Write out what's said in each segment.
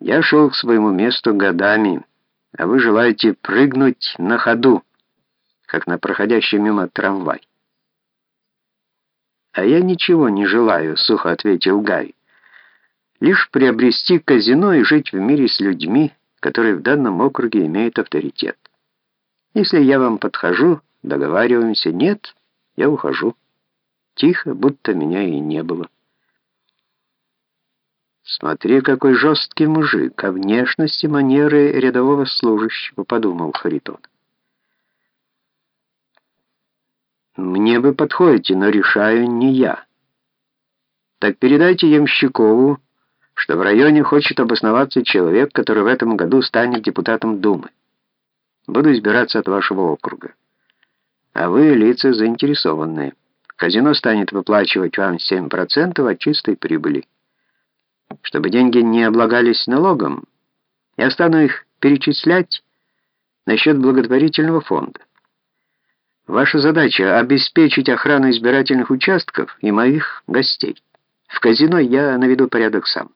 Я шел к своему месту годами, а вы желаете прыгнуть на ходу, как на проходящий мимо трамвай. «А я ничего не желаю», — сухо ответил Гай. «Лишь приобрести казино и жить в мире с людьми, которые в данном округе имеют авторитет. Если я вам подхожу, договариваемся, нет, я ухожу. Тихо, будто меня и не было». «Смотри, какой жесткий мужик, а внешности манеры рядового служащего», — подумал Харитон. Мне вы подходите, но решаю не я. Так передайте Ямщикову, что в районе хочет обосноваться человек, который в этом году станет депутатом Думы. Буду избираться от вашего округа. А вы лица заинтересованные. Казино станет выплачивать вам 7% от чистой прибыли. Чтобы деньги не облагались налогом, я стану их перечислять на счет благотворительного фонда. Ваша задача — обеспечить охрану избирательных участков и моих гостей. В казино я наведу порядок сам.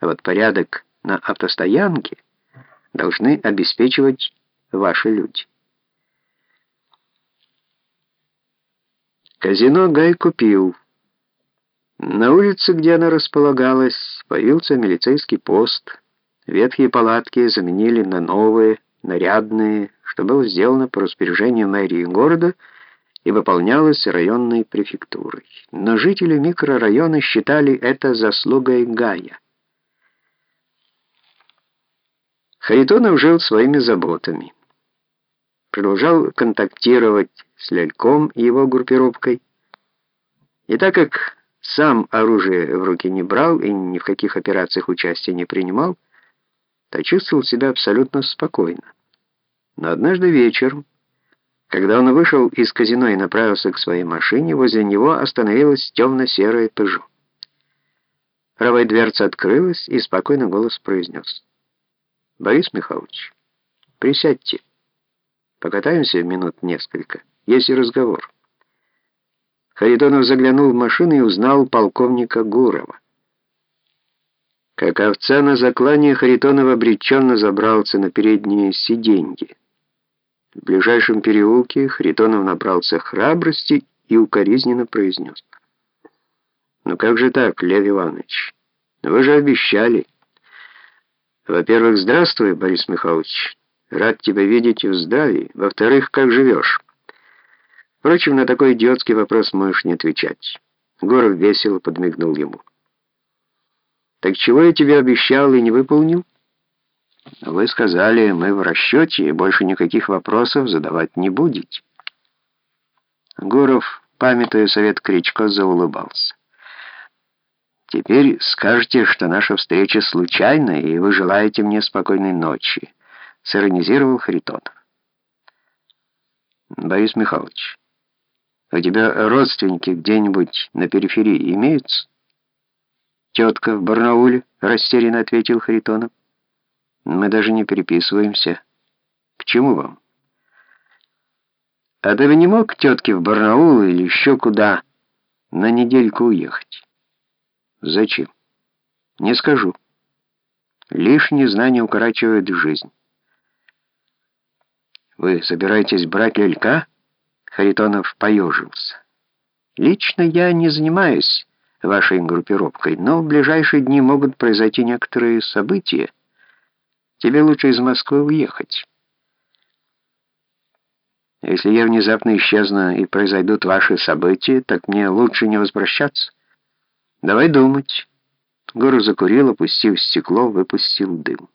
А вот порядок на автостоянке должны обеспечивать ваши люди. Казино Гай купил. На улице, где она располагалась, появился милицейский пост. Ветхие палатки заменили на новые, нарядные, что было сделано по распоряжению мэрии города и выполнялось районной префектурой. Но жители микрорайона считали это заслугой Гая. Харитонов жил своими заботами. Продолжал контактировать с Ляльком и его группировкой. И так как сам оружие в руки не брал и ни в каких операциях участия не принимал, то чувствовал себя абсолютно спокойно. Но однажды вечером, когда он вышел из казино и направился к своей машине, возле него остановилась темно-серая «Пежо». Правая дверца открылась, и спокойно голос произнес. «Борис Михайлович, присядьте. Покатаемся минут несколько. Есть и разговор». Харитонов заглянул в машину и узнал полковника Гурова. Как овца на заклане, Харитонов обреченно забрался на передние сиденья. В ближайшем переулке Хритонов набрался храбрости и укоризненно произнес. «Ну как же так, Лев Иванович? Вы же обещали». «Во-первых, здравствуй, Борис Михайлович. Рад тебя видеть в здравии. Во-вторых, как живешь?» Впрочем, на такой идиотский вопрос можешь не отвечать. Горов весело подмигнул ему. «Так чего я тебе обещал и не выполнил?» Вы сказали, мы в расчете и больше никаких вопросов задавать не будете. Гуров, памятуя совет Кричко, заулыбался. «Теперь скажете, что наша встреча случайна, и вы желаете мне спокойной ночи», — сиронизировал Харитонов. «Борис Михайлович, у тебя родственники где-нибудь на периферии имеются?» «Тетка в Барнауле», — растерянно ответил Харитонов. Мы даже не переписываемся. К чему вам? А ты бы не мог тетке в Барнаул или еще куда на недельку уехать? Зачем? Не скажу. Лишние знания укорачивают жизнь. Вы собираетесь брать лелька? Харитонов поежился. Лично я не занимаюсь вашей группировкой, но в ближайшие дни могут произойти некоторые события, Тебе лучше из Москвы уехать. Если я внезапно исчезну и произойдут ваши события, так мне лучше не возвращаться. Давай думать. Гору закурил, опустив стекло, выпустил дым.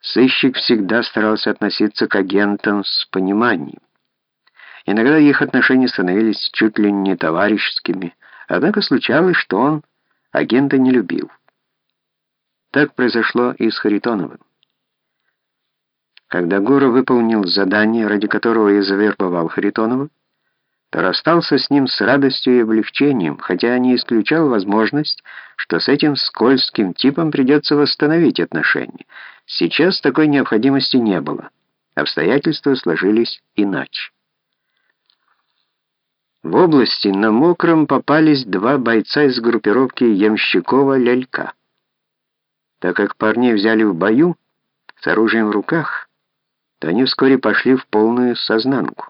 Сыщик всегда старался относиться к агентам с пониманием. Иногда их отношения становились чуть ли не товарищескими, однако случалось, что он агента не любил. Так произошло и с Харитоновым. Когда Гуру выполнил задание, ради которого я завербовал Харитонова, то расстался с ним с радостью и облегчением, хотя не исключал возможность, что с этим скользким типом придется восстановить отношения. Сейчас такой необходимости не было. Обстоятельства сложились иначе. В области на Мокром попались два бойца из группировки Ямщикова-Лялька. Так как парней взяли в бою с оружием в руках, то они вскоре пошли в полную сознанку.